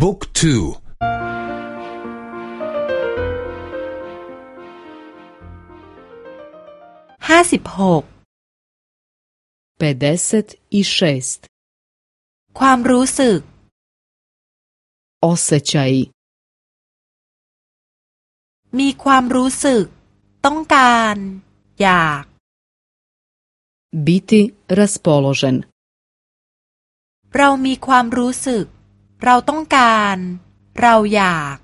บุ๊กทูห้าสิบหกความรู้สึก osjećaj มีความรู้สึก ต้องการ อยาก biti raspoložen เรามีความรู้สึก เราต้องการ เราอยาก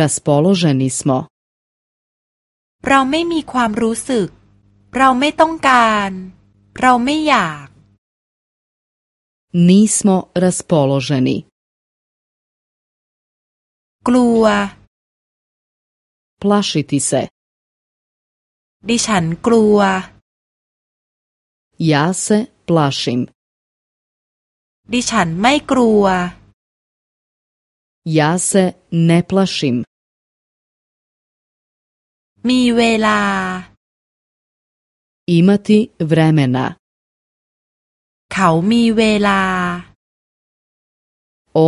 raspoloženi smo เราไม่มีความรู้สึก เราไม่ต้องการ เราไม่อยาก nismo raspoloženi กลัว plašiti se ดิฉันกลัว ja se plašim ดิฉันไม่กลัว ja se ne plašim มีเวลา imati vremena เขามีเวลา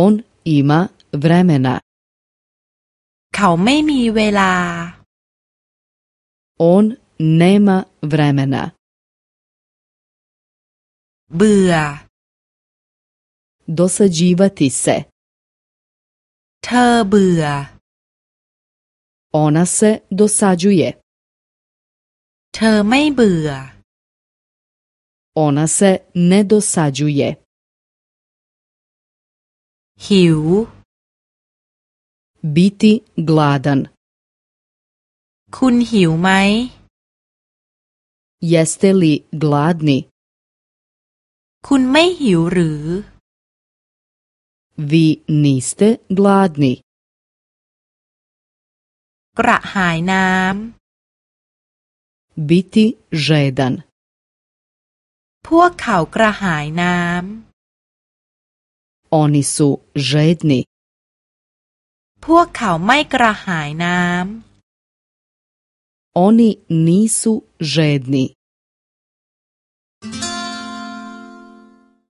on ima vremena เขาไม่มีเวลา on nema vremena เบื่อ dosađivati se เธอเบื่อ ona se dosađuje เธอไม่เบื่อ ona se ne dosađuje หิว biti gladan คุณหิวไหม jeste li gladni คุณไม่หิวหรือ vi niste gladni กระหายน้ำ biti žedan พวกเขากระหายน้ำ oni su žedni พวกเขาไม่กระหายน้ำ oni nisu žedni